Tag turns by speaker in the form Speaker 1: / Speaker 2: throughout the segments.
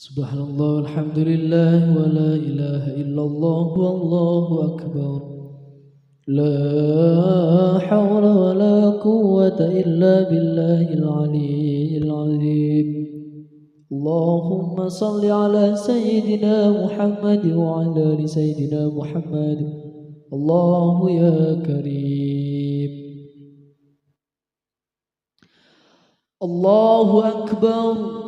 Speaker 1: سبحان الله الحمد لله ولا إله إلا الله والله أكبر. لا حول ولا قوة إلا بالله العلي العظيم. اللهم صل على سيدنا محمد وعلى آل سيدنا محمد. الله يا كريم. الله أكبر.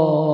Speaker 1: Oh.